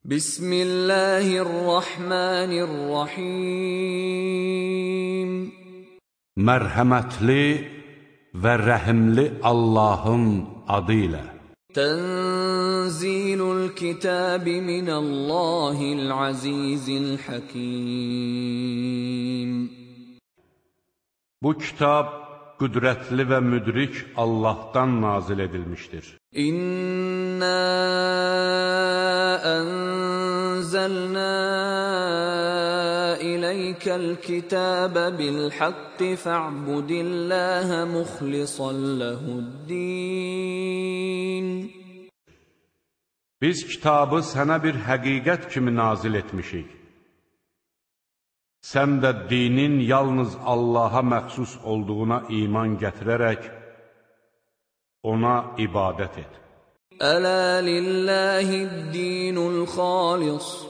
Bismillahirrahmanirrahim. Mərhəmətli və rəhimli Allahın adı ilə. Tənzilul kitabi minəllahil azizil hakim. Bu kitab qüdrətli və müdrik Allahdan nazil edilmişdir. İnna ən enzelna ileykel kitabe bil hakki fa'budillaha muhlisan lehuddin. Biz kitabı sənə bir həqiqət kimi nazil etmişik. Sən də dinin yalnız Allaha məxsus olduğuna iman gətirərək, ona ibadət et. Ələ lilləhi dinul xalis.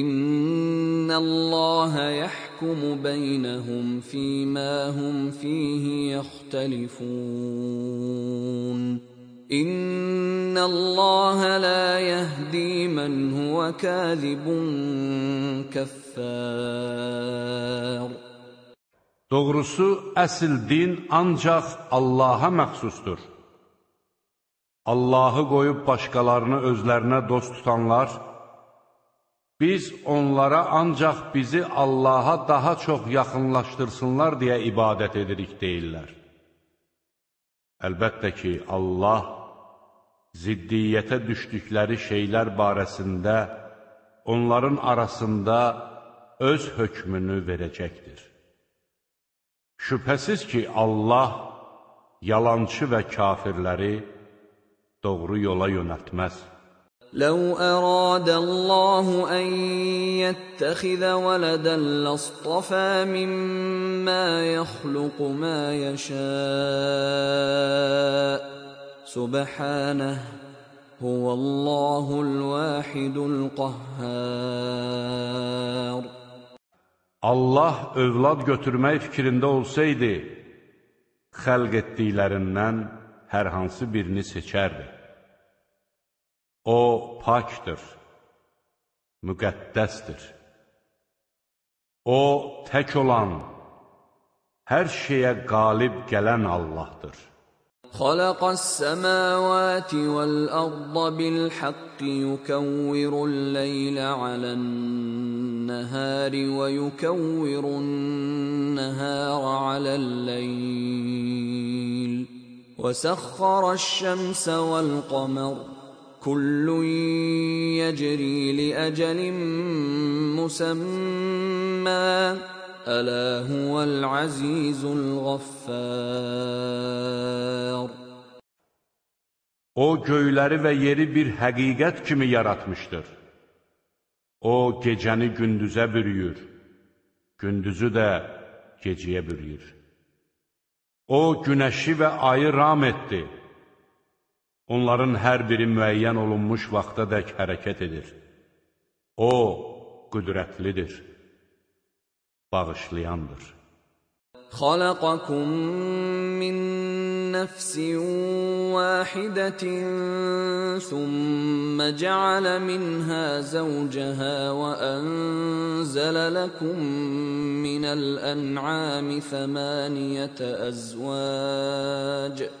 İnnallaha yahkumu beynehum fima hum fihi yahtelifun. İnnallaha la yehdi men huve kazibun keffar. Doğrusu əsl din ancaq Allaha məxsusdur. Allahı qoyub başqalarını özlərinə dost tutanlar, Biz onlara ancaq bizi Allaha daha çox yaxınlaşdırsınlar deyə ibadət edirik deyirlər. Əlbəttə ki, Allah ziddiyyətə düşdükləri şeylər barəsində onların arasında öz hökmünü verəcəkdir. Şübhəsiz ki, Allah yalançı və kafirləri doğru yola yönəltməz. لو أراد الله أن يتخذ ولدا لاصطفى مما يخلق ما يشاء. سبحانه هو الله الواحد القهار. الله övlad götürmək fikrində olsaydı xalq etdiklərindən hər hansı birini seçərdi. O pakdır, müqəddəsdir. O, tək olan, hər şeyə qalib gələn Allahdır. خلق السماوات والأرض بالحق يكور الليل على النهار ويكور النهار على الليل وسخر الشمس والقمر Kullun yecri li ecelin musemma. Ela huvel azizul. O göyləri və yeri bir həqiqət kimi yaratmışdır. O gecəni gündüzə bürüyür, gündüzü də gecəyə bürüyür. O günəşi və ayı ram etdi. Onların hər biri müəyyən olunmuş vaxta dək hərəkət edir. O, qüdrətlidir, bağışlayandır. خلقكم من نفس واحدة ثم جعل منها زوجها وأنزل لكم من الأنعام ثمانية أزواج ۖ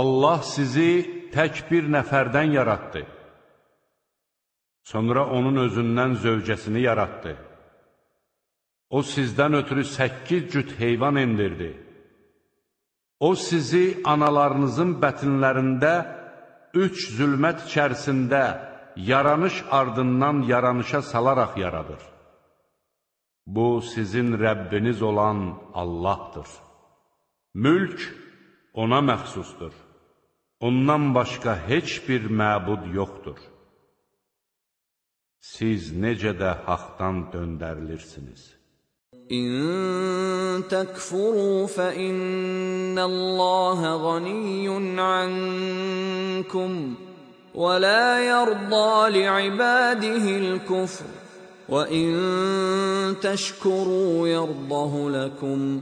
Allah sizi tək bir nəfərdən yaratdı. Sonra onun özündən zövcəsini yaratdı. O sizdən ötürü səkkiz cüt heyvan indirdi. O sizi analarınızın bətinlərində üç zülmət içərisində yaranış ardından yaranışa salaraq yaradır. Bu, sizin Rəbbiniz olan Allahdır. Mülk ona məxsusdur. Ondan başqa heç bir məbud yoxdur. Siz necə də haqdan döndərilirsiniz. إن تكفروا فإن الله غني عنكم ولا يرضى لعباده الكفر وإن تشكروا يرضه لكم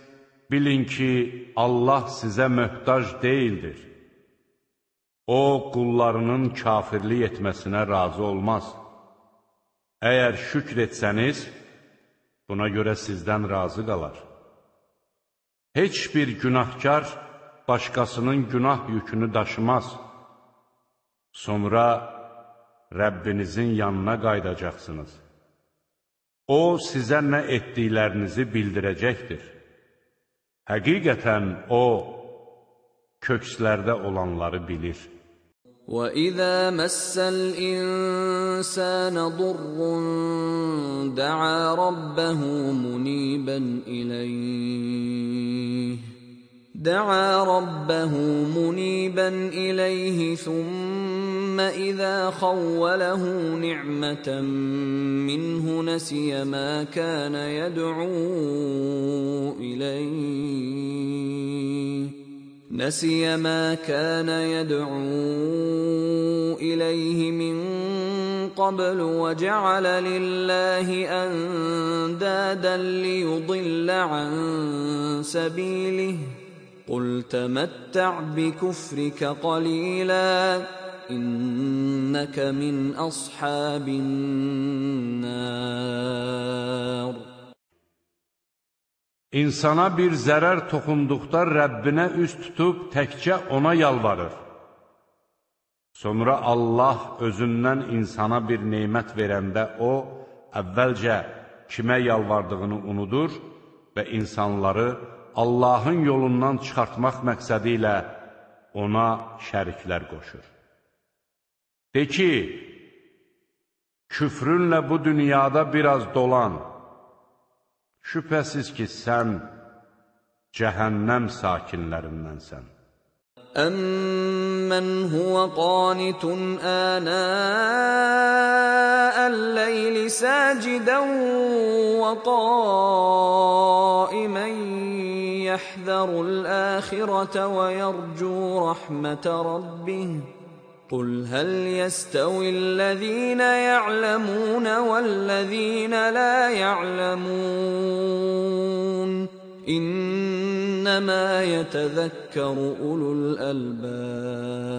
bilin ki, Allah sizə möhtac deyildir. O, qullarının kafirlik etməsinə razı olmaz. Əgər şükr etsəniz, buna görə sizdən razı qalar. Heç bir günahkar başqasının günah yükünü daşımaz. Sonra Rəbbinizin yanına qaydacaqsınız. O, sizə nə etdiklərinizi bildirəcəkdir. Həqiqətən O, kökslərdə olanları bilir. وَإِذَا مَسَّ الْإِنسَانَ ضُرٌّ دَعَا رَبَّهُ مُنِيبًا إِلَيْهِ دعا ربه منيبا إليه ثم إذا خوله نعمة منه نسي ما كان يدعو إليه. نسي ما كان يدعو إليه من قبل وجعل لله أندادا ليضل عن سبيله. قل تمتع بكفرك قليلا انك من اصحاب النار İnsana bir zərər toxunduqda Rəbbinə üst tutub təkcə ona yalvarır. Sonra Allah özündən insana bir neymət verəndə o, əvvəlcə kimə yalvardığını unudur və insanları Allahın yolundan çıxartmaq məqsədi ilə ona şəriklər qoşur. De ki, küfrünlə bu dünyada biraz dolan, Şübhəsiz ki, sən cəhənnəm sakinlərindənsən. أَمَّنْ هُوَ قَانِتٌ آنَاءَ اللَّيْلِ سَاجِدًا وَقَائِمًا يَحْذَرُ الْآخِرَةَ وَيَرْجُو رَحْمَةَ رَبِّهِ قل هل يستوي الذين يعلمون والذين لا يعلمون İnnemâ yetezekkeru ulul əlbəb.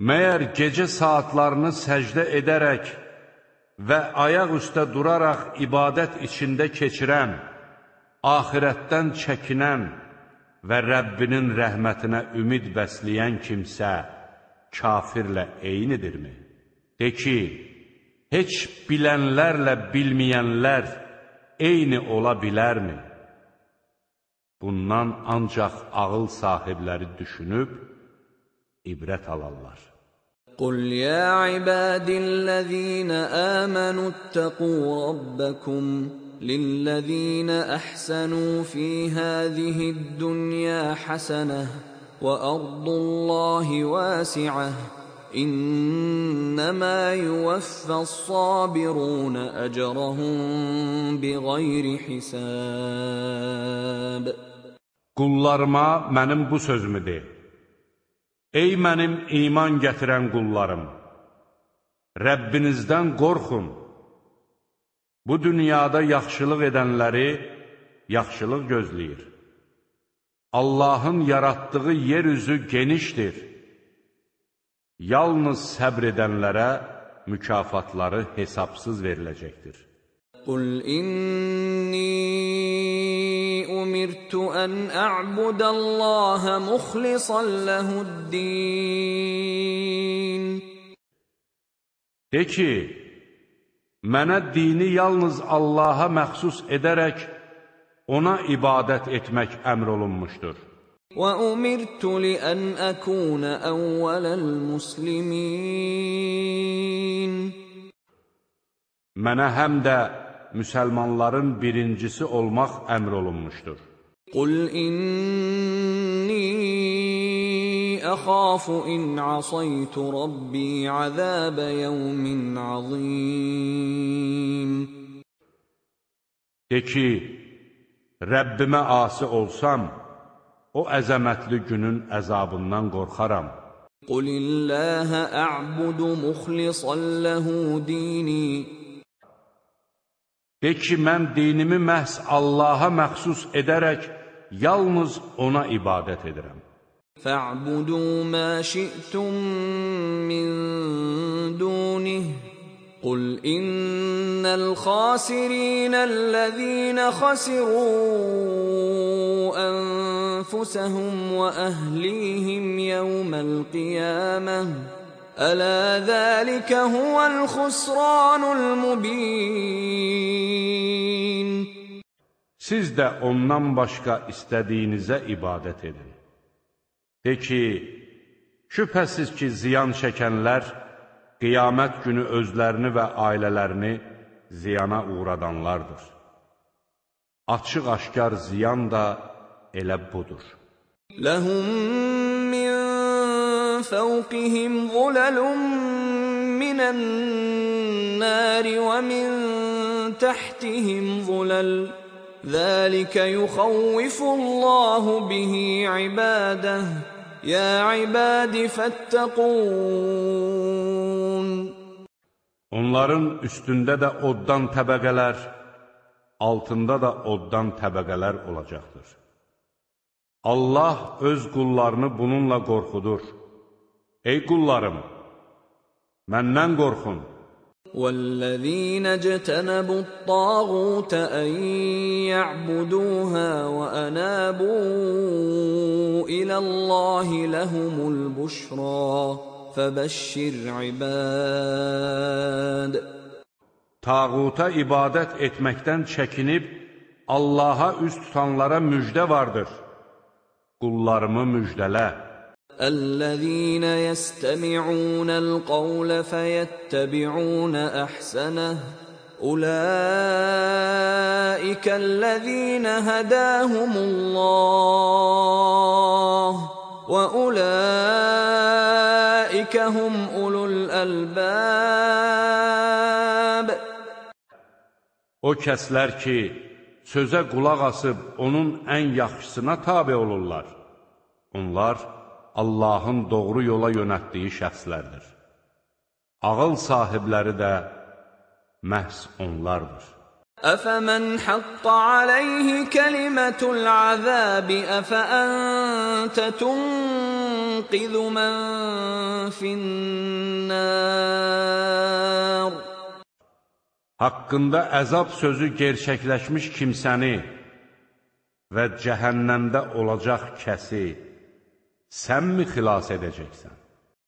Məyər gecə saatlarını səcdə edərək və ayaq üstə duraraq ibadət içində keçirən, axirətdən çəkinən və Rəbbinin rəhmətinə ümid bəsləyən kimsə kafirlə eynidirmi? De ki, heç bilənlərlə bilməyənlər, eyni ola bilərmi? Bundan ancaq ağıl sahibləri düşünüb, ibrət alarlar. قل يا عبادي الذين آمنوا اتقوا ربكم للذين احسنوا في هذه الدنيا حسنه وارض الله واسعه İnnəmə yuvəffəs-sabirun əcrəhum biğayri hisab. Qullarıma mənim bu sözümü de. Ey mənim iman gətirən qullarım, Rəbbinizdən qorxun. Bu dünyada yaxşılıq edənləri yaxşılıq gözləyir. Allahın yaratdığı yer üzü genişdir. Yalnız səbr edənlərə mükafatları hesabsız veriləcəkdir. Qul inni umirtu an a'budallaha mukhlishan lahuddin De ki, mənə dini yalnız Allaha məxsus edərək ona ibadət etmək əmr olunmuşdur. وأمرت لأن أكون أول المسلمين Mənə həm də müsəlmanların birincisi olmaq əmr olunmuşdur. قل إني أخاف إن عصيت ربي عذاب يوم عظيم De ki, Rəbbimə asi olsam, o əzəmətli günün əzabından qorxaram. Qulilləhə ə'budu muxlisan ləhu dini. De ki, mən dinimi məhz Allaha məxsus edərək, yalnız ona ibadət edirəm. Fə'budu mə şi'tum min dunih. قل إن الخاسرين الذين خسروا أنفسهم وأهليهم يوم القيامة ألا ذلك هو الخسران المبين Siz də ondan başqa istədiyinizə ibadət edin. De ki, şübhəsiz ki, ziyan çəkənlər qiyamət günü özlərini və ailələrini ziyana uğradanlardır. Açıq-aşkar ziyan da elə budur. Ləhum min fəvqihim zuləlum minən nəri və min təhtihim zuləl. Zəlikə yuxavvifullahu bihi ibadəh. يا عباد فاتقون Onların üstündə də oddan təbəqələr, altında da oddan təbəqələr olacaqdır. Allah öz qullarını bununla qorxudur. Ey qullarım, məndən qorxun. والذين اجتنبوا الطاغوت أن يعبدوها وأنابوا إلى الله لهم البشرى فبشر عباد Tağuta ibadət etməkdən çəkinib, Allaha üz tutanlara müjdə vardır. Qullarımı müjdələ. الذين يستمعون القول فيتبعون احسنه اولئك الذين هداهم الله واولئك هم اولو الالباب O kəslər ki, sözə qulaq asıb onun ən yaxşısına tabe olurlar. Onlar Allahın doğru yola yönətdiyi şəxslərdir. Ağıl sahibləri də məhz onlardır. أفمن حق عليه كلمة العذاب أفأنت تنقذ من في النار Haqqında əzab sözü gerçəkləşmiş kimsəni və cəhənnəmdə olacaq kəsi sənmi xilas edəcəksən?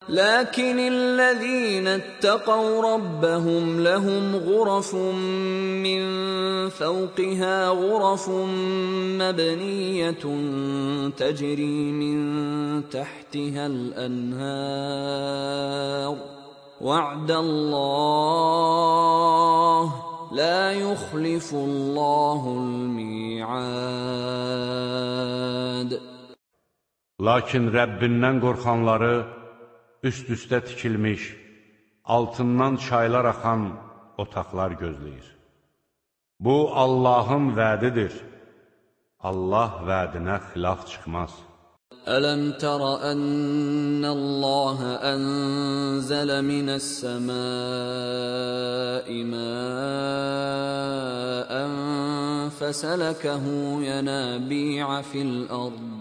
لكن الذين اتقوا ربهم لهم غرف من فوقها غرف مبنية تجري من تحتها الأنهار وعد الله لا يخلف الله الميعاد Lakin Rəbbindən qorxanları üst-üstə tikilmiş, altından çaylar axan otaqlar gözləyir. Bu, Allahın vədidir. Allah vədinə xilaf çıxmaz. ألم تر أن الله أنزل من السماء ماء فسلكه ينابيع في الأرض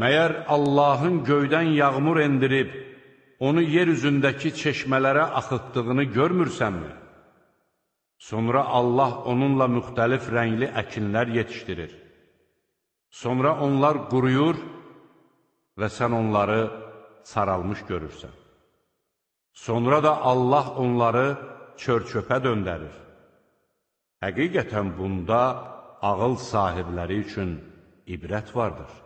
Məyər Allahın göydən yağmur endirib, onu yer üzündəki çeşmələrə axıtdığını görmürsənmi? Sonra Allah onunla müxtəlif rəngli əkinlər yetişdirir. Sonra onlar quruyur və sən onları saralmış görürsən. Sonra da Allah onları çör-çöpə döndərir. Həqiqətən bunda ağıl sahibləri üçün ibrət vardır.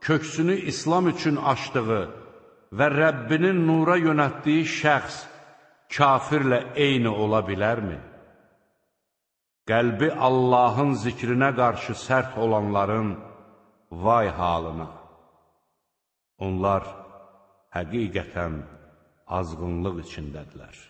köksünü İslam üçün açdığı və Rəbbinin nura yönətdiyi şəxs kafirlə eyni ola bilərmi? Qəlbi Allahın zikrinə qarşı sərt olanların vay halına. Onlar həqiqətən azğınlıq içindədirlər.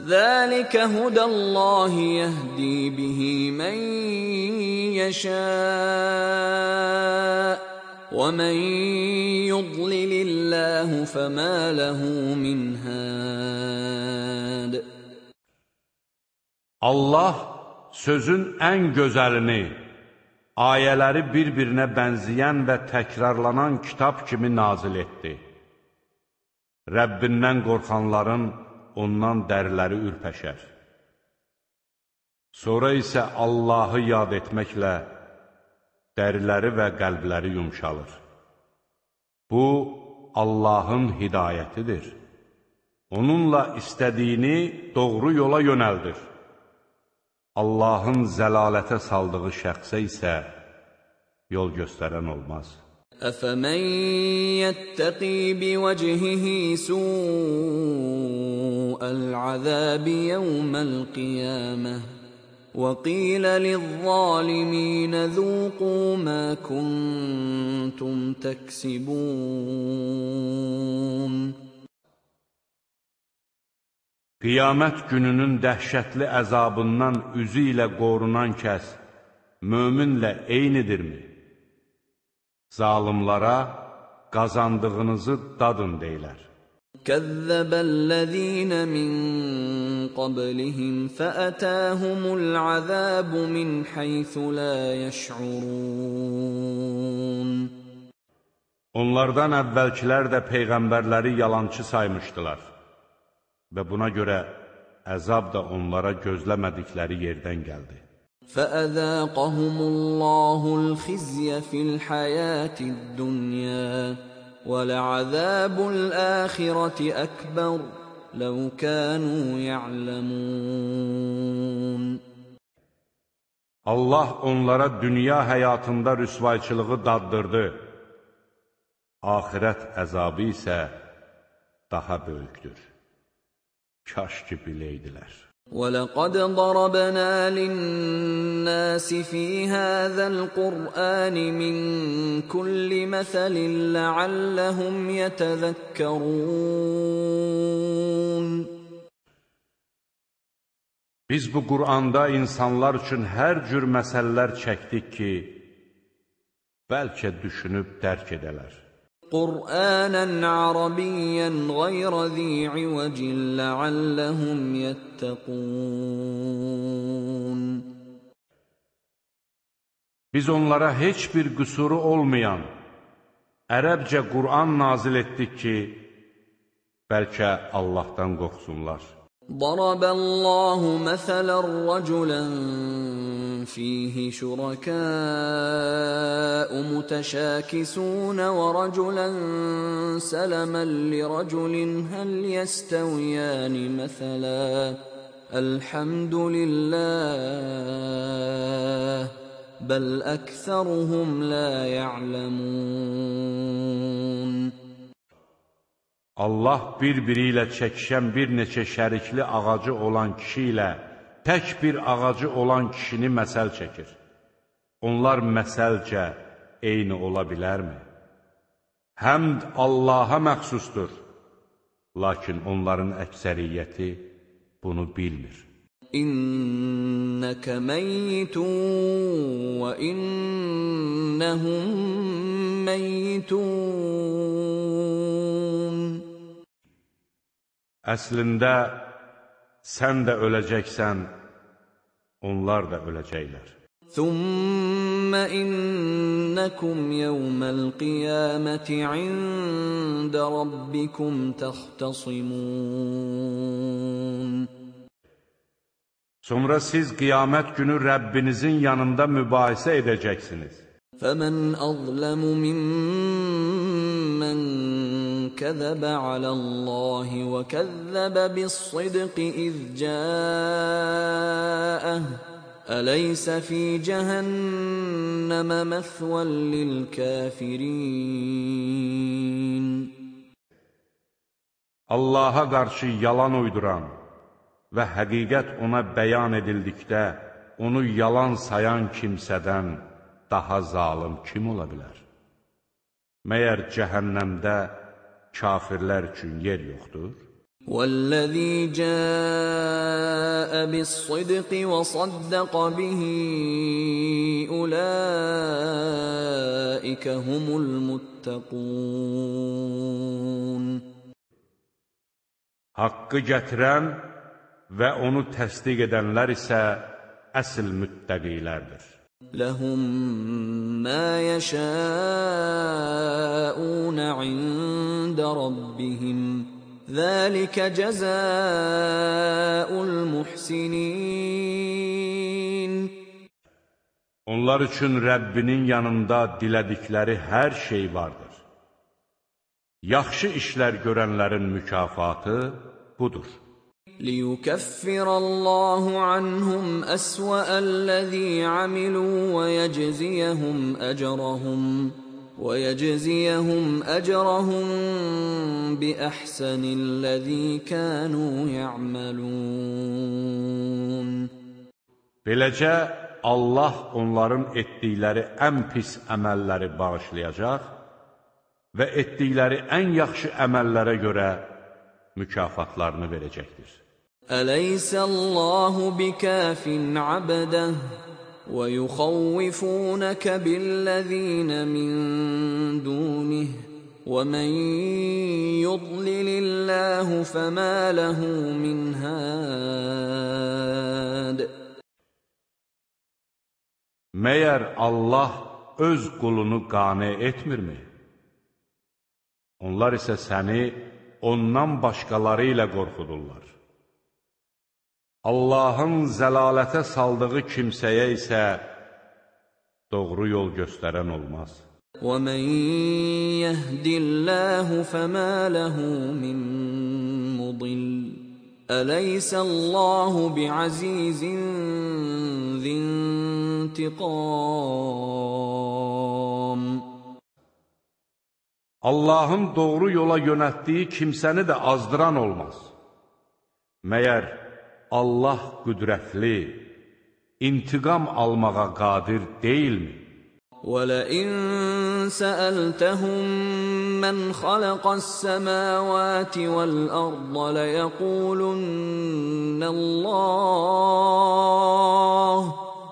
ذلك هدى الله يهدي به من يشاء ومن يضلل الله فما له من هاد Allah sözün ən gözəlini, ayələri bir-birinə bənzəyən və təkrarlanan kitab kimi nazil etdi. Rəbbindən qorxanların ondan dərləri ürpəşər. Sonra isə Allahı yad etməklə dəriləri və qəlbləri yumşalır. Bu, Allahın hidayətidir. Onunla istədiyini doğru yola yönəldir. Allahın zəlalətə saldığı şəxsə isə yol göstərən olmaz. أفمن يتقي بوجهه سوء العذاب يوم القيامة وقيل للظالمين ذوقوا ما كنتم تكسبون Qiyamət gününün dəhşətli əzabından üzü ilə qorunan kəs möminlə eynidirmi? Zalimlara qazandığınızı dadın deyilər. Kəzzəbəl-ləzīnə min qablihim fəətəhumul əzəbu min həythu lə yəş'urun. Onlardan əvvəlkilər də peyğəmbərləri yalançı saymışdılar və buna görə əzab da onlara gözləmədikləri yerdən gəldi. فأذاقهم الله الخزي في الحياة الدنيا ولعذاب الآخرة أكبر لو كانوا يعلمون Allah onlara dünya həyatında rüsvayçılığı daddırdı. Ahirət əzabı isə daha böyükdür. Kaş ki biləydilər. ولقد ضربنا للناس في هذا القرآن من كل مثل لعلهم يتذكرون Biz bu Quranda insanlar üçün hər cür məsələlər çəkdik ki, bəlkə düşünüb dərk edələr. قرانا عربيا غير ذي عوج لعلهم يتقون Biz onlara heç bir qüsuru olmayan, ərəbcə Qur'an nazil etdik ki, bəlkə Allahdan qorxsunlar. ضرب الله مثلا رجلا فيه شركاء متشاكسون ورجلا سلما لرجل هل يستويان مثلا الحمد لله بل اكثرهم لا يعلمون Allah bir-biri ilə çəkişən bir neçə şərikli ağacı olan tək bir ağacı olan kişini məsəl çəkir. Onlar məsəlcə eyni ola bilərmi? Həmd Allaha məxsusdur, lakin onların əksəriyyəti bunu bilmir. İnnəkə meyyitun və innəhum meyyitun Əslində, sən də öləcəksən, onlar da öləcəklər. ثم إنكم يوم القيامة عند ربكم تختصمون Sonra siz qiyamət günü Rəbbinizin yanında mübahisə edəcəksiniz. فمن أظلم ممن كذب على الله وكذب بالصدق إذ جاءه أليس في جهنم مثوى للكافرين Allaha qarşı yalan uyduran və həqiqət ona bəyan edildikdə onu yalan sayan kimsədən daha zalım kim ola bilər? Məyər cəhənnəmdə kafirlər üçün yer yoxdur? والذي جاء بالصدق وصدق به أولئك هم المتقون Haqqı gətirən və onu təsdiq edənlər isə əsl müttəqilərdir. لهم ما يشاءون عند ربهم ذلك جزاء المحسنين Onlar üçün Rəbbinin yanında dilədikləri hər şey vardır. Yaxşı işlər görənlərin mükafatı budur. ليكفر الله عنهم أسوأ الذي عملوا ويجزيهم أجرهم ويجزيهم أجرهم بأحسن الذي كانوا يعملون Beləcə Allah onların etdikləri ən pis əməlləri bağışlayacaq və etdikləri ən yaxşı əməllərə görə mükafatlarını verəcəkdir. أليس الله بكاف عبده ويخوفونك بالذين من دونه ومن يضلل الله فما له من هاد Məyər Allah öz qulunu qane etmirmi? Onlar isə səni ondan başqaları ilə qorxudurlar. Allahın zəlalətə saldığı kimsəyə isə doğru yol göstərən olmaz. ومن يهد الله فما له من مضل أليس الله بعزيز ذي انتقام Allahın doğru yola yönətdiyi kimsəni də azdıran olmaz. Məyər Allah qüdrətli, intiqam almağa qadir deyilmi? ولئن سألتهم من خلق السماوات والأرض ليقولن الله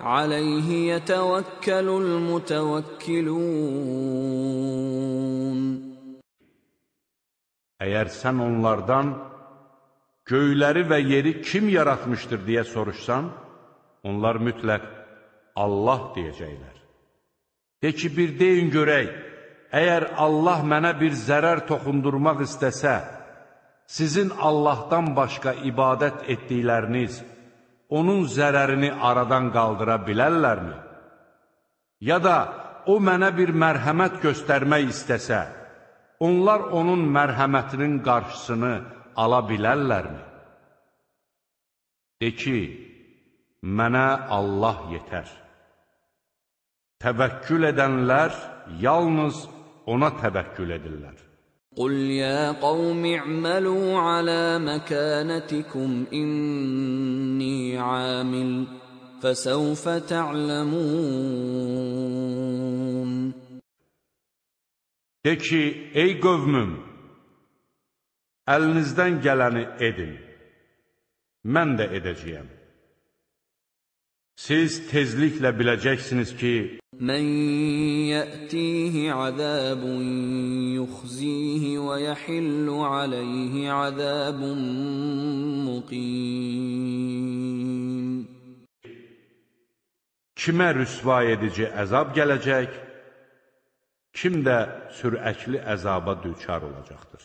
عليه يتوكل المتوكلون Əgər sən onlardan göyləri və yeri kim yaratmışdır deyə soruşsan, onlar mütləq Allah deyəcəklər. De ki, bir deyin görək, əgər Allah mənə bir zərər toxundurmaq istəsə, sizin Allahdan başqa ibadət etdikləriniz onun zərərini aradan qaldıra bilərlərmi? Ya da o mənə bir mərhəmət göstərmək istəsə, onlar onun mərhəmətinin qarşısını ala bilərlərmi? De ki, mənə Allah yetər. Təvəkkül edənlər yalnız ona təvəkkül edirlər. قل يا قوم اعملوا على مكانتكم إني عامل فسوف تعلمون De ki, ey qövmüm, əlinizdən gələni edin, mən də edəcəyəm. Siz tezliklə biləcəksiniz ki, من يأتيه عذاب يخزيه ويحل عليه عذاب مقيم kimə rüsva edici əzab gələcək, kim də sürəkli əzaba düçar olacaqdır.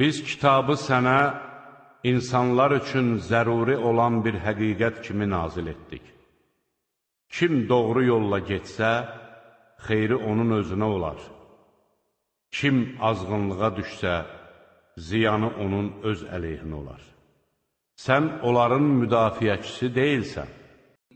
Biz kitabı sənə insanlar üçün zəruri olan bir həqiqət kimi nazil etdik. Kim doğru yolla getsə, xeyri onun özünə olar. Kim azğınlığa düşsə, ziyanı onun öz əleyhinə olar. Sən onların müdafiəçisi deyilsən.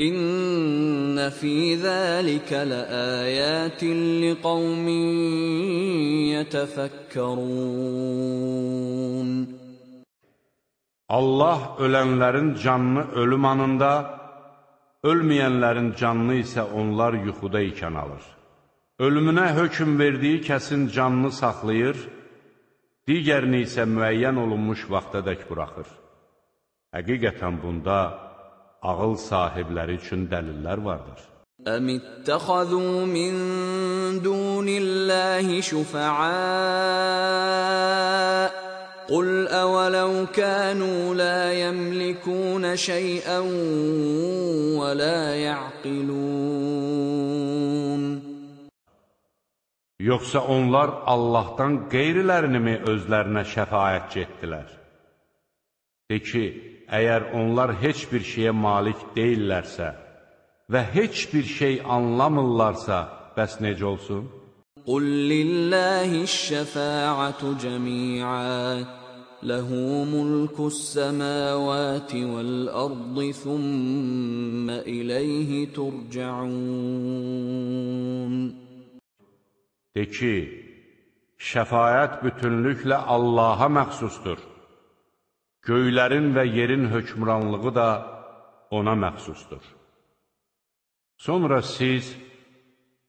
İnne fi zalika laayatin liqaumin yetefekkerun Allah ölənlərin canını ölüm anında, ölməyənlərin canını isə onlar yuxuda ikən alır. Ölümünə hökm verdiyi kəsin canını saxlayır, digərini isə müəyyən olunmuş vaxtadək buraxır. Həqiqətən bunda ağıl sahibləri üçün dəlillər vardır. أم اتخذوا من دون الله شفعاء قل أولو كانوا لا يملكون شيئا ولا يعقلون Yoxsa onlar Allahdan qeyrilərini mi özlərinə şəfayətçi etdilər? De ki, əgər onlar heç bir şeyə malik deyillərsə və heç bir şey anlamırlarsa, bəs necə olsun? قل لله الشفاعة جميعا له ملك السماوات والأرض ثم إليه ترجعون De ki, şəfayət bütünlüklə Allaha məxsusdur. Göylərin və yerin hökmranlığı da ona məxsusdur. Sonra siz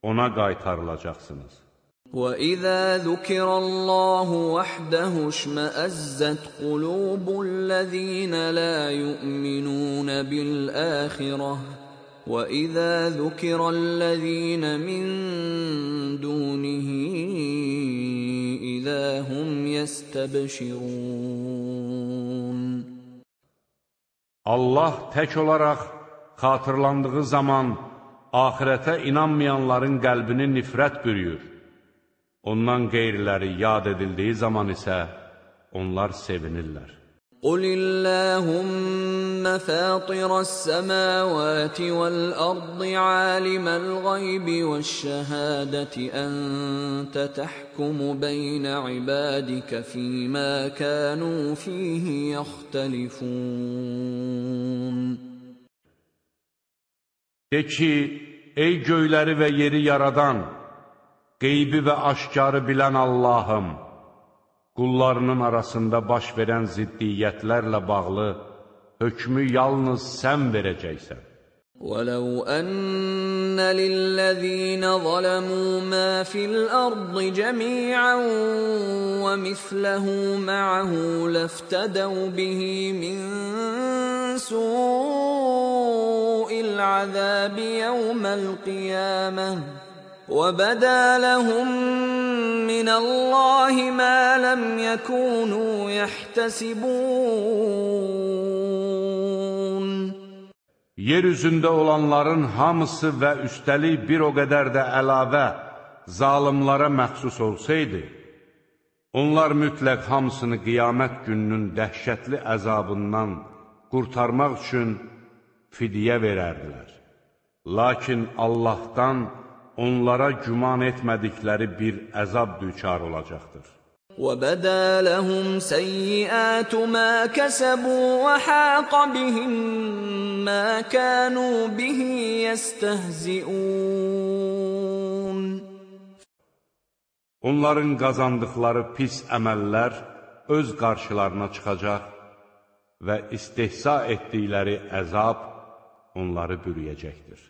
ona qaytarılacaqsınız. وإذا ذكر الله وحده اشمأزت قلوب الذين لا يؤمنون بالآخرة وإذا ذكر الذين من دونه إذا هم يستبشرون Allah tək olaraq xatırlandığı zaman axirətə inanmayanların qəlbini nifrət bürüyür. Ondan qeyriləri yad edildiyi zaman isə onlar sevinirlər. قل اللهم فاطر السماوات والارض عالم الغيب والشهاده انت تحكم بين عبادك فيما كانوا فيه يختلفون De ki, ey göyləri və yeri yaradan, qeybi və aşkarı bilən Allahım, qullarının arasında baş verən ziddiyyətlərlə bağlı hökmü yalnız sən verəcəksən. وَلَوْ أَنَّ لِلَّذِينَ ظَلَمُوا مَا فِي الْأَرْضِ جَمِيعًا وَمِثْلَهُ مَعَهُ لَافْتَدَوْا بِهِ مِنْ سُوءِ الْعَذَابِ يَوْمَ الْقِيَامَةِ وَبَدَا لَهُم مِّنَ اللَّهِ مَا لَمْ يَكُونُوا يَحْتَسِبُونَ Yer üzündə olanların hamısı və üstəlik bir o qədər də əlavə zalimlara məxsus olsaydı, onlar mütləq hamısını qiyamət gününün dəhşətli əzabından qurtarmaq üçün fidyə verərdilər. Lakin Allahdan onlara güman etmədikləri bir əzab düçar olacaqdır. وَبَدَا لَهُمْ سَيِّئَاتُ مَا كَسَبُوا وَحَاقَ بِهِم مَّا كَانُوا بِهِ يَسْتَهْزِئُونَ Onların qazandıqları pis əməllər öz qarşılarına çıxacaq və istehza etdikləri əzab onları bürüyəcəkdir.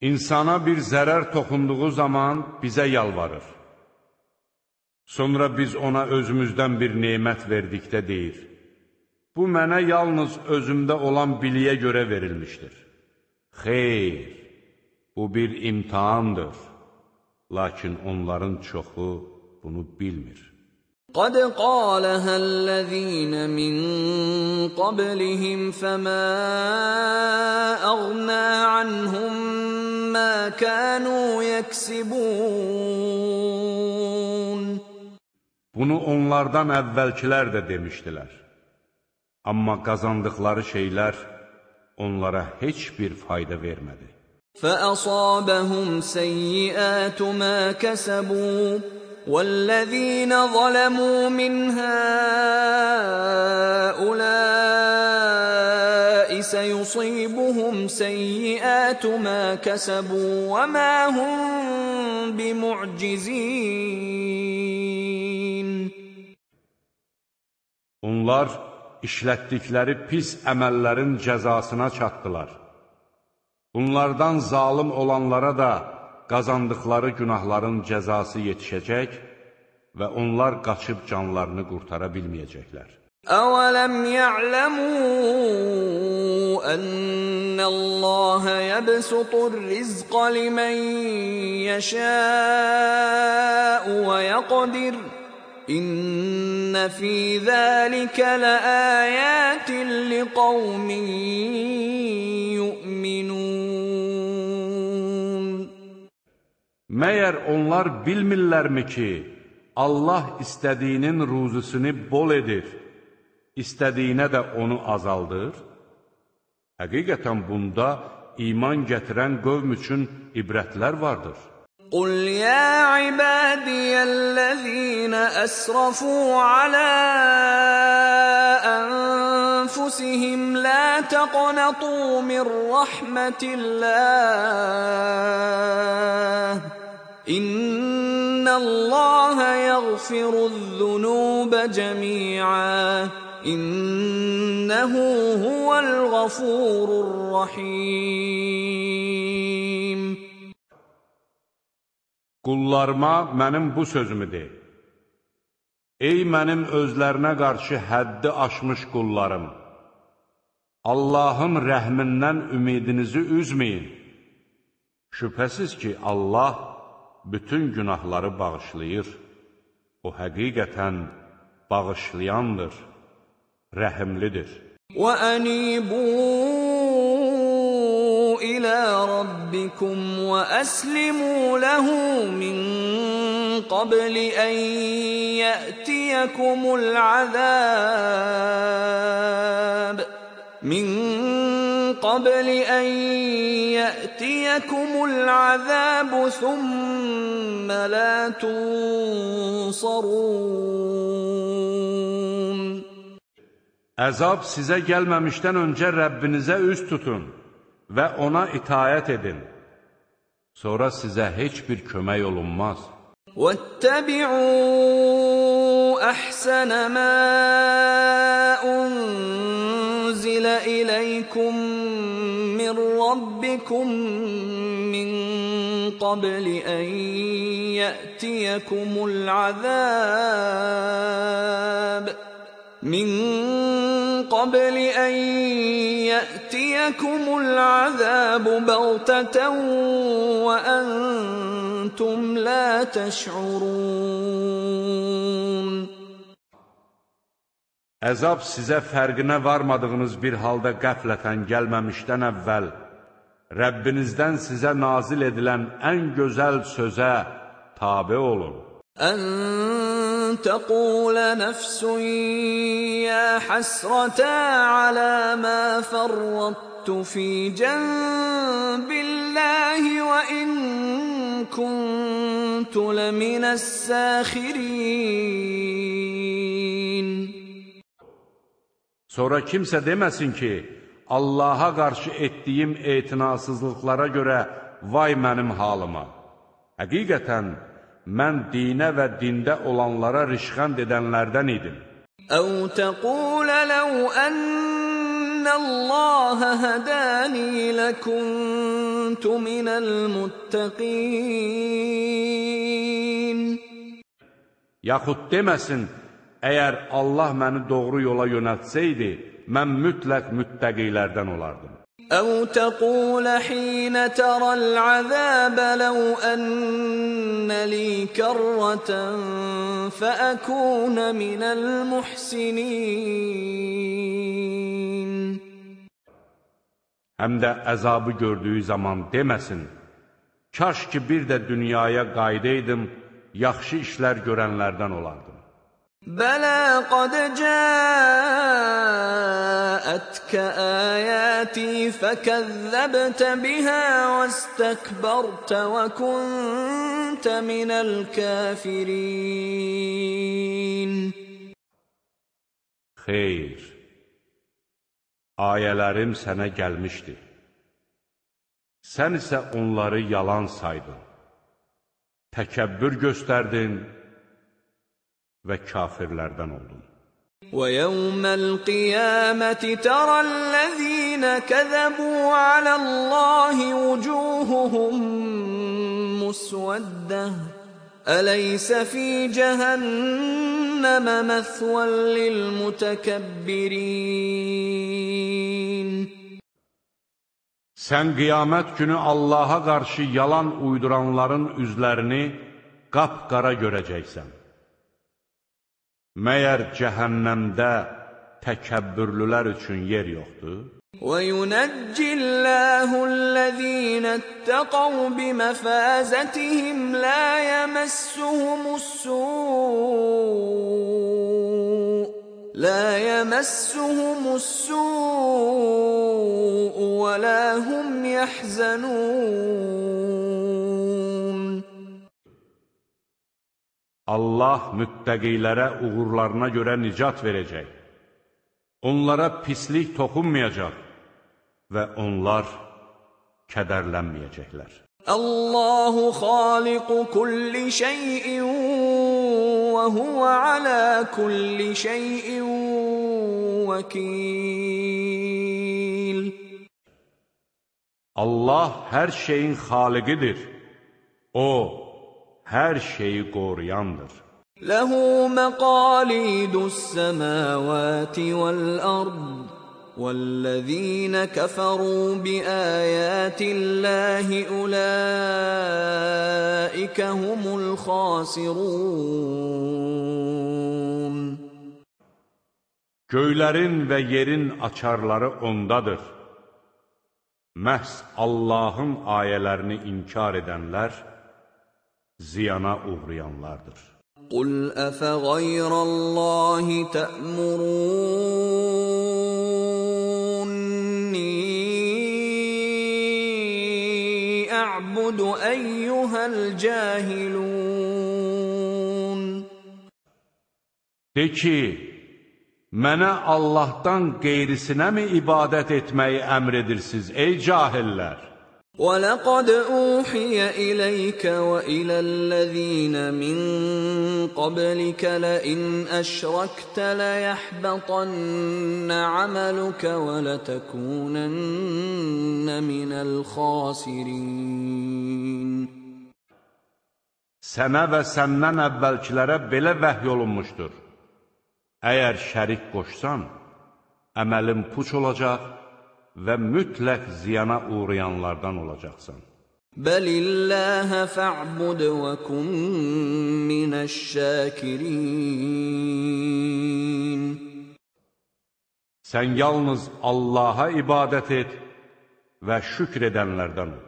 İnsana bir zərər toxunduğu zaman bizə yalvarır. Sonra biz ona özümüzdən bir nemət verdikdə deyir, bu mənə yalnız özümdə olan biliyə görə verilmişdir. Xeyr, bu bir imtihandır, lakin onların çoxu bunu bilmir. قد قالها الذين من قبلهم فما أغنى عنهم ما كانوا يكسبون Bunu onlardan əvvəlkilər də demişdilər. Amma qazandıqları şeylər onlara heç bir fayda vermədi. فأصابهم سيئات ما كسبوا والذين ظلموا من هؤلاء سيصيبهم سيئات ما كسبوا وما هم بمعجزين Onlar işlətdikləri pis əməllərin cəzasına çatdılar. Bunlardan zalim olanlara da qazandıqları günahların cəzası yetişəcək və onlar qaçıb canlarını qurtara bilməyəcəklər. أولم يعلموا أن الله يبسط الرزق لمن يشاء ويقدر إن في ذلك لآيات لقوم يؤمنون Məyər onlar bilmirlərmi ki, Allah istədiyinin ruzusunu bol edir, istədiyinə də onu azaldır? Həqiqətən bunda iman gətirən qövm üçün ibrətlər vardır. قل يا عبادي الذين أسرفوا على أنفسهم لا تقنطوا من رحمة الله İnnallaha yaghfiruz-zunuba cemi'a. İnnehu huvel gafurur rahim. Qullarıma mənim bu sözümü de. Ey mənim özlərinə qarşı həddi aşmış qullarım! Allahın rəhmindən ümidinizi üzməyin. Şübhəsiz ki, Allah bütün günahları bağışlayır. O həqiqətən bağışlayandır, rəhimlidir. وأنيبوا إلى ربكم وأسلموا له من قبل أن يأتيكم العذاب من قبل أن يأتيكم العذاب ثم لا تنصرون Əzab sizə gəlməmişdən öncə Rəbbinizə üz tutun və ona itayət edin. Sonra sizə heç bir kömək olunmaz. واتبعوا احسن ما انزل اليكم من ربكم من قبل أن يأتيكم العذاب. من قبل أن يأتيكم العذاب بغتة وأنتم لا تشعرون. Əzab sizə fərqinə varmadığınız bir halda qəflətən gəlməmişdən əvvəl Rəbbinizdən sizə nazil edilən ən gözəl sözə tabi olun. Ən təqulə nəfsun ya həsrətə alə mə fərrattu fi cənbilləhi və in kuntu ləminəs-səxirin. Sonra kimsə deməsin ki, Allaha qarşı etdiyim etinasızlıqlara görə vay mənim halıma. Həqiqətən, mən dinə və dində olanlara rişxənd edənlərdən idim. Əv təqulə ləv ənnəlləhə hədəni ləkuntu minəl muttəqin. Yaxud deməsin, əgər Allah məni doğru yola yönətsəydi, mən mütləq müttəqilərdən olardım. أو تقول حين ترى العذاب لو أن لي كرة فأكون من المحسنين Həm də əzabı gördüyü zaman deməsin, kaş ki bir də dünyaya qaydaydım, yaxşı işlər görənlərdən olardım. Bələ qad cəəətkə əyəti fəkəzzəbtə bihə və istəkbərtə və kuntə minəl kəfirin. Xeyr, ayələrim sənə gəlmişdi. Sən isə onları yalan saydın, təkəbbür göstərdin, və kafirlərdən oldun. ويوم القيامة ترى الذين كذبوا على الله وجوههم مسودة أليس في جهنم مثوى للمتكبرين Sən qiyamət günü Allaha qarşı yalan uyduranların üzlərini qapqara görəcəksən. Məyər cəhənnəmdə təkəbbürlülər üçün yer yoxdur? وينجي الله الذين اتقوا بمفازتهم لا يمسهم السوء لا يمسهم السوء ولا هم يحزنون Allah müttəqilərə uğurlarına görə nicat verəcək. Onlara pislik toxunmayacaq və onlar kədərlənməyəcəklər. Allahu xaliqu kulli şeyin və huve alə kulli şeyin vəkil. Allah hər şeyin xaliqidir. O, hər şeyi qoruyandır. له مقاليد السماوات والأرض والذين كفروا بآيات الله أولئك هم الخاسرون Göylərin və yerin açarları ondadır. Məhz Allahın ayələrini inkar edənlər ziyana uğrayanlardır. Qul əfə qayrəllahi tə'murunni ə'budu əyyuhəl cahilun. De ki, mənə Allahdan qeyrisinə mi ibadət etməyi əmr edirsiniz, ey cahillər? ولقد أوحي إليك وإلى الذين من قبلك لئن أشركت ليحبطن عملك ولتكونن من الخاسرين Sənə və səndən əvvəlkilərə belə vəhy olunmuşdur. Əgər şərik qoşsan, əməlin puç olacaq və mütləq ziyana uğrayanlardan olacaqsan. Bəlilləh fa'bud və kun minəş-şakirin. Sən yalnız Allaha ibadət et və şükr edənlərdən ol.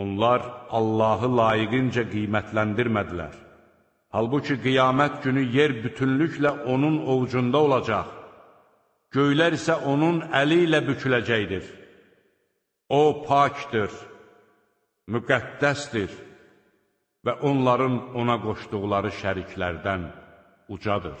Onlar Allahı layiqincə qiymətləndirmədilər. Halbuki qiyamət günü yer bütünlüklə onun ovucunda olacaq. Göylər isə onun əli ilə büküləcəkdir. O pakdır, müqəddəsdir və onların ona qoşduqları şəriklərdən ucadır.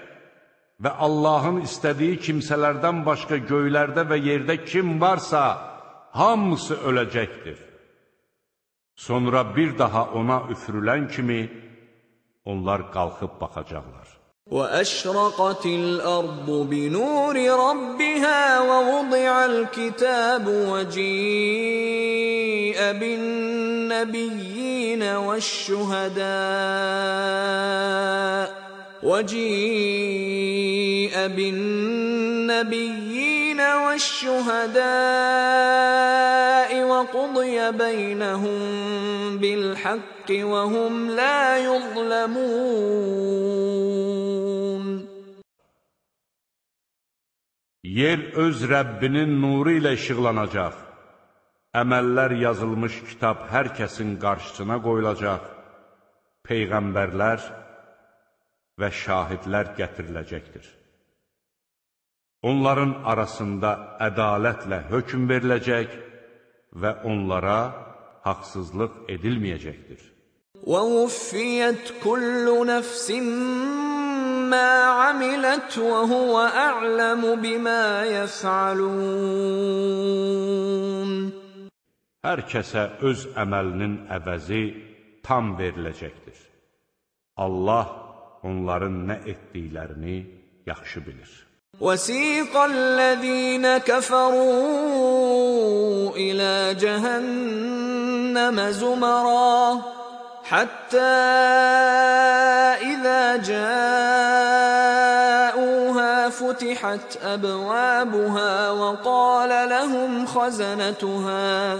və Allahın istədiyi kimsələrdən başqa göylərdə və yerdə kim varsa, hamısı öləcəkdir. Sonra bir daha ona üfürülən kimi onlar qalxıb baxacaqlar. وأشرقت الأرض بنور ربها ووضع الكتاب وجيء بالنبيين والشهداء وجيء بالنبيين والشهداء وقضي بينهم بالحق وهم لا يظلمون Yer öz Rəbbinin nuru ilə işıqlanacaq. Əməllər yazılmış kitab hər kəsin qarşısına qoyulacaq. Peyğəmbərlər və şahidlər gətiriləcəkdir. Onların arasında ədalətlə hökm veriləcək və onlara haqsızlıq edilməyəcəkdir. وَوُفِّيَتْ كُلُّ نَفْسٍ مَّا عَمِلَتْ وَهُوَ أَعْلَمُ بِمَا يَفْعَلُونَ Hər kəsə öz əməlinin əvəzi tam veriləcəkdir. Allah onların nə etdiklərini yaxşı bilir. وسيق الذين كفروا إلى جهنم زمرا حتى إذا جاءوها فتحت أبوابها وقال لهم خزنتها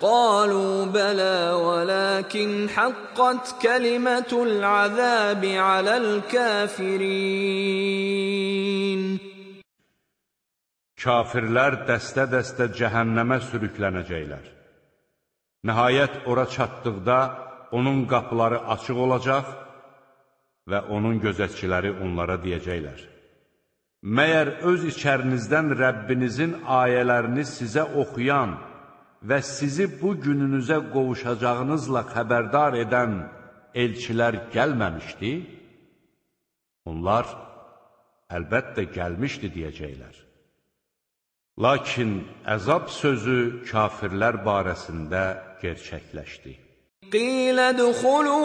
قالوا بلى ولكن حقت كلمة العذاب على الكافرين Kafirlər dəstə-dəstə cəhənnəmə sürüklənəcəklər. Nəhayət ora çatdıqda onun qapıları açıq olacaq və onun gözətçiləri onlara deyəcəklər. Məyər öz içərinizdən Rəbbinizin ayələrini sizə oxuyan və sizi bu gününüzə qovuşacağınızla xəbərdar edən elçilər gəlməmişdi? Onlar, əlbəttə gəlmişdi, deyəcəklər. Lakin əzab sözü kafirlər barəsində gerçəkləşdi. Qilə duxulu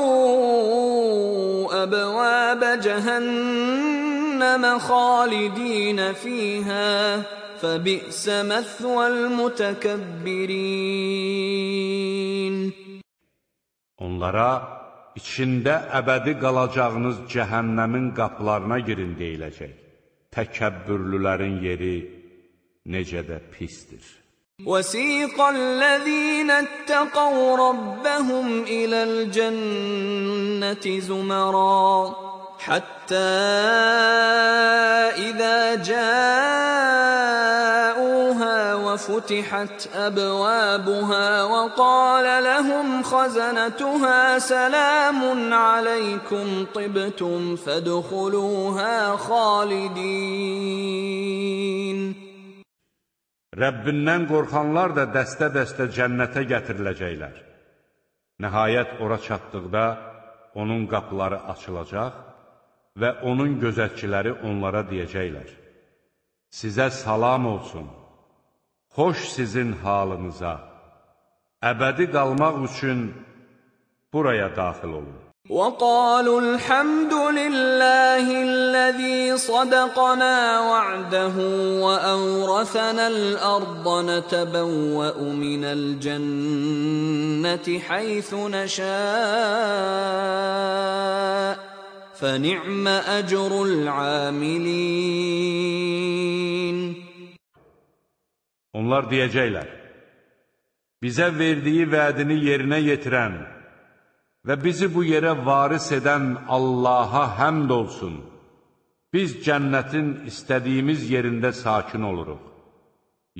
əbəvəbə cəhənnəm جهنم خالدين فيها فبئس مثوى المتكبرين Onlara içində əbədi qalacağınız cəhənnəmin qapılarına girin deyiləcək. Təkəbbürlülərin yeri necə də pistir. وسيق الذين اتقوا ربهم إلى الجنة زمرا حتى إذا جاءوها وفتحت أبوابها وقال لهم خزنتها سلام عليكم طبتم فادخلوها خالدين Rəbbindən qorxanlar da dəstə-dəstə cənnətə gətiriləcəklər. Nəhayət ora çatdıqda onun qapıları açılacaq və onun gözətçiləri onlara deyəcəklər. Sizə salam olsun, xoş sizin halınıza, əbədi qalmaq üçün buraya daxil olun. وقالوا الحمد لله الذي صدقنا وعده وأورثنا الأرض نتبوأ من الجنة حيث نشاء فنعم أجر العاملين Onlar deyəcəklər, bizə verdiyi vədini yerinə yetirən və bizi bu yerə varis edən Allaha həmd olsun. Biz cənnətin istədiyimiz yerində sakin oluruq.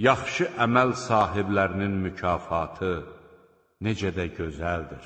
Yaxşı əməl sahiblərinin mükafatı necə də gözəldir.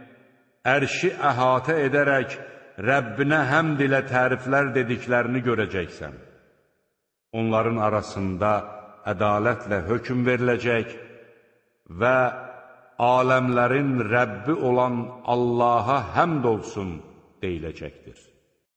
ərşi əhatə edərək Rəbbinə həmd ilə təriflər dediklərini görəcəksən. Onların arasında ədalətlə hökm veriləcək və aləmlərin Rəbbi olan Allaha həmd olsun deyiləcəkdir.